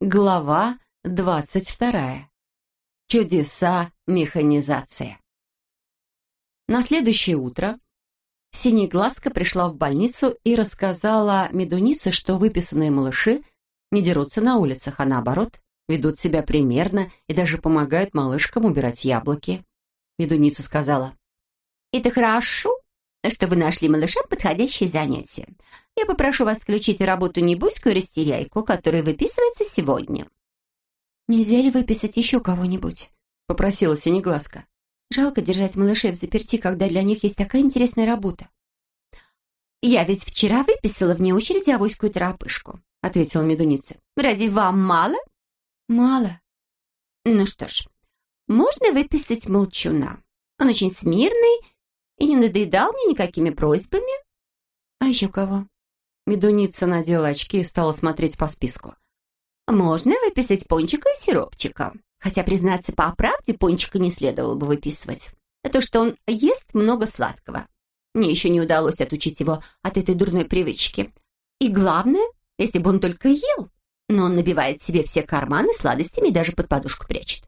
Глава двадцать вторая. Чудеса механизации. На следующее утро Синеглазка пришла в больницу и рассказала Медунице, что выписанные малыши не дерутся на улицах, а наоборот, ведут себя примерно и даже помогают малышкам убирать яблоки. Медуница сказала, «Это хорошо, что вы нашли малышам подходящее занятие. Я попрошу вас включить работу небуську и растеряйку, которая выписывается сегодня». «Нельзя ли выписать еще кого-нибудь?» — попросила Синеглазка. «Жалко держать малышей в заперти, когда для них есть такая интересная работа». «Я ведь вчера выписала вне очереди авоську и торопышку», — ответила медуница. «Разве вам мало?» «Мало». «Ну что ж, можно выписать молчуна. Он очень смирный и не надоедал мне никакими просьбами». «А еще кого?» Медуница надела очки и стала смотреть по списку. «Можно выписать пончика и сиропчика. Хотя, признаться, по правде пончика не следовало бы выписывать. Это что он ест много сладкого. Мне еще не удалось отучить его от этой дурной привычки. И главное, если бы он только ел, но он набивает себе все карманы сладостями и даже под подушку прячет.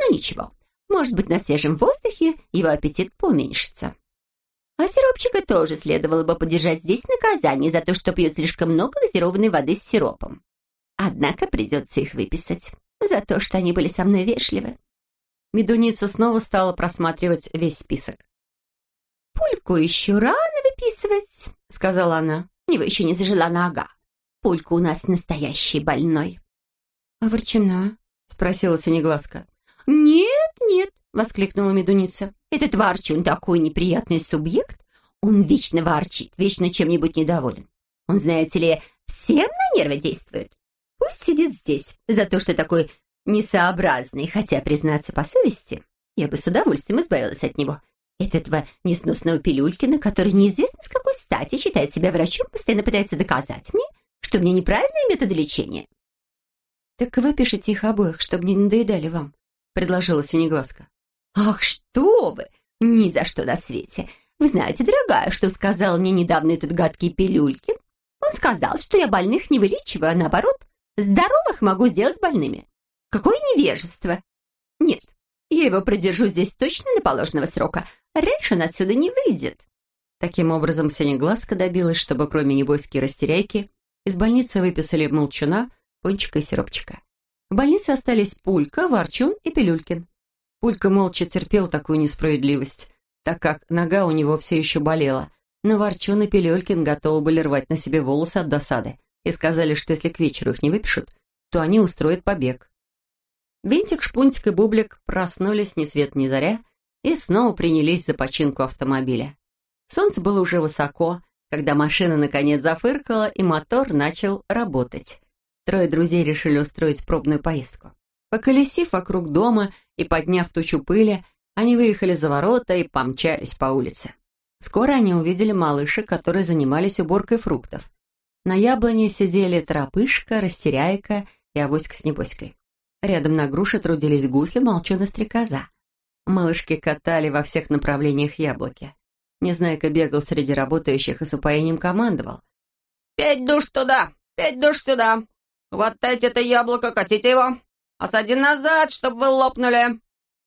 Но ничего, может быть, на свежем воздухе его аппетит поуменьшится. А сиропчика тоже следовало бы подержать здесь наказание за то, что пьет слишком много газированной воды с сиропом. Однако придется их выписать за то, что они были со мной вежливы. Медуница снова стала просматривать весь список. «Пульку еще рано выписывать», — сказала она. «У него еще не зажила нога. Пулька у нас настоящий больной». «А ворчуна?» — спросила Синеглазка. «Нет, нет», — воскликнула Медуница. Этот ворчун такой неприятный субъект. Он вечно ворчит, вечно чем-нибудь недоволен. Он, знаете ли, всем на нервы действует. Пусть сидит здесь за то, что такой несообразный, хотя, признаться по совести, я бы с удовольствием избавилась от него. От этого несносного пилюлькина, который неизвестно с какой стати считает себя врачом, постоянно пытается доказать мне, что мне неправильные методы лечения. «Так выпишите их обоих, чтобы не надоедали вам», — предложила Синеглазка. «Ах, что вы! Ни за что на свете! Вы знаете, дорогая, что сказал мне недавно этот гадкий Пилюлькин? Он сказал, что я больных не вылечиваю, а наоборот, здоровых могу сделать больными. Какое невежество! Нет, я его продержу здесь точно на положенного срока. Раньше он отсюда не выйдет». Таким образом, Синеглазка добилась, чтобы кроме небойской растеряйки из больницы выписали молчуна, пончика и сиропчика. В больнице остались Пулька, Ворчун и Пилюлькин. Пулька молча терпел такую несправедливость, так как нога у него все еще болела, но Ворчун и Пилюлькин готовы были рвать на себе волосы от досады и сказали, что если к вечеру их не выпишут, то они устроят побег. Винтик, Шпунтик и Бублик проснулись ни свет ни заря и снова принялись за починку автомобиля. Солнце было уже высоко, когда машина наконец зафыркала и мотор начал работать. Трое друзей решили устроить пробную поездку. Поколесив вокруг дома и подняв тучу пыли, они выехали за ворота и помчались по улице. Скоро они увидели малышек, которые занимались уборкой фруктов. На яблоне сидели торопышка, растеряйка и авоська с небоськой. Рядом на груше трудились гусли, молчун и стрекоза. Малышки катали во всех направлениях яблоки. Незнайка бегал среди работающих и с упоением командовал. «Пять душ туда, пять душ сюда. Хватайте это яблоко, катите его. Осади назад, чтобы вы лопнули.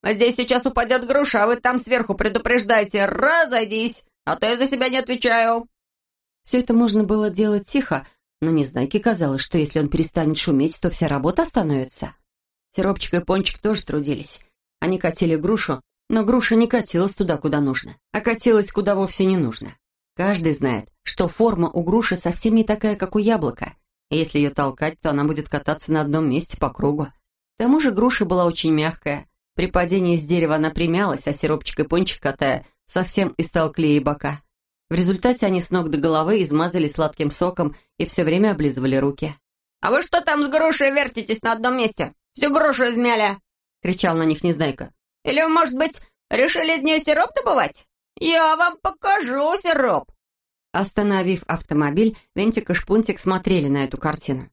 Здесь сейчас упадет груша, а вы там сверху предупреждайте. Разойдись, а то я за себя не отвечаю». Все это можно было делать тихо, но Незнайке казалось, что если он перестанет шуметь, то вся работа остановится. Сиропчик и Пончик тоже трудились. Они катили грушу, но груша не катилась туда, куда нужно, а катилась куда вовсе не нужно. Каждый знает, что форма у груши совсем не такая, как у яблока. И если ее толкать, то она будет кататься на одном месте по кругу. К тому же груша была очень мягкая. При падении с дерева она примялась, а сиропчик и пончик, катая, совсем истолкли ей бока. В результате они с ног до головы измазали сладким соком и все время облизывали руки. «А вы что там с грушей вертитесь на одном месте? Всю грушу измяли!» — кричал на них Незнайка. «Или, может быть, решили из нее сироп добывать? Я вам покажу сироп!» Остановив автомобиль, Винтик и Шпунтик смотрели на эту картину.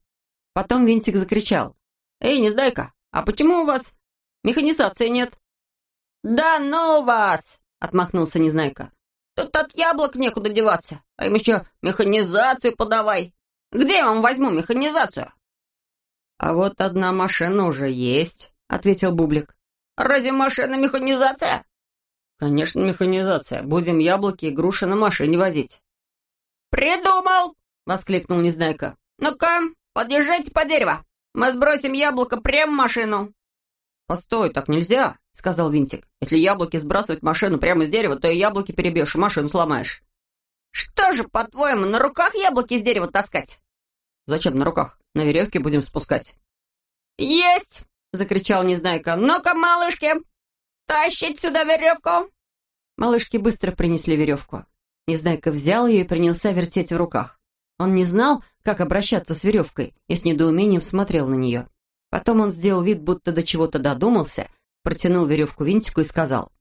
Потом Винтик закричал. «Эй, Незнайка, а почему у вас механизации нет?» «Да ну вас!» — отмахнулся Незнайка. «Тут от яблок некуда деваться, а им еще механизацию подавай. Где я вам возьму механизацию?» «А вот одна машина уже есть», — ответил Бублик. «Разве машина механизация?» «Конечно, механизация. Будем яблоки и груши на машине возить». «Придумал!» — воскликнул Незнайка. «Ну-ка, подъезжайте по дерево. Мы сбросим яблоко прямо в машину». «Постой, так нельзя», — сказал Винтик. «Если яблоки сбрасывать в машину прямо с дерева, то и яблоки перебьешь, и машину сломаешь». «Что же, по-твоему, на руках яблоки с дерева таскать?» «Зачем на руках? На веревке будем спускать». «Есть!» — закричал Незнайка. «Ну-ка, малышки, тащить сюда веревку!» Малышки быстро принесли веревку. Незнайка взял ее и принялся вертеть в руках. Он не знал, как обращаться с веревкой, и с недоумением смотрел на нее. Потом он сделал вид, будто до чего-то додумался, протянул веревку Винтику и сказал.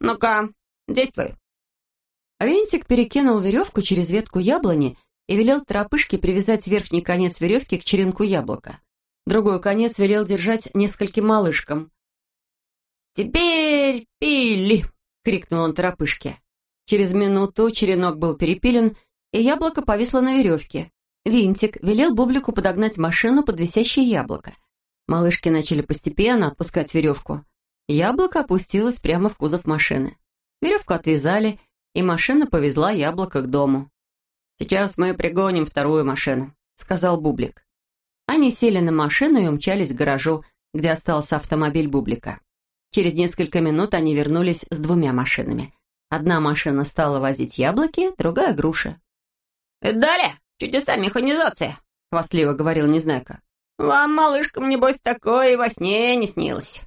«Ну-ка, действуй». А Винтик перекинул веревку через ветку яблони и велел тропышке привязать верхний конец веревки к черенку яблока. Другой конец велел держать нескольким малышкам. «Теперь пили!» — крикнул он тропышке. Через минуту черенок был перепилен, и яблоко повисло на веревке. Винтик велел Бублику подогнать машину под висящее яблоко. Малышки начали постепенно отпускать веревку. Яблоко опустилось прямо в кузов машины. Веревку отвязали, и машина повезла яблоко к дому. «Сейчас мы пригоним вторую машину», — сказал Бублик. Они сели на машину и умчались к гаражу, где остался автомобиль Бублика. Через несколько минут они вернулись с двумя машинами. Одна машина стала возить яблоки, другая — груши. «Далее чудеса механизации», — хвастливо говорил Незнайка. «Вам, малышкам, небось, такое и во сне не снилось».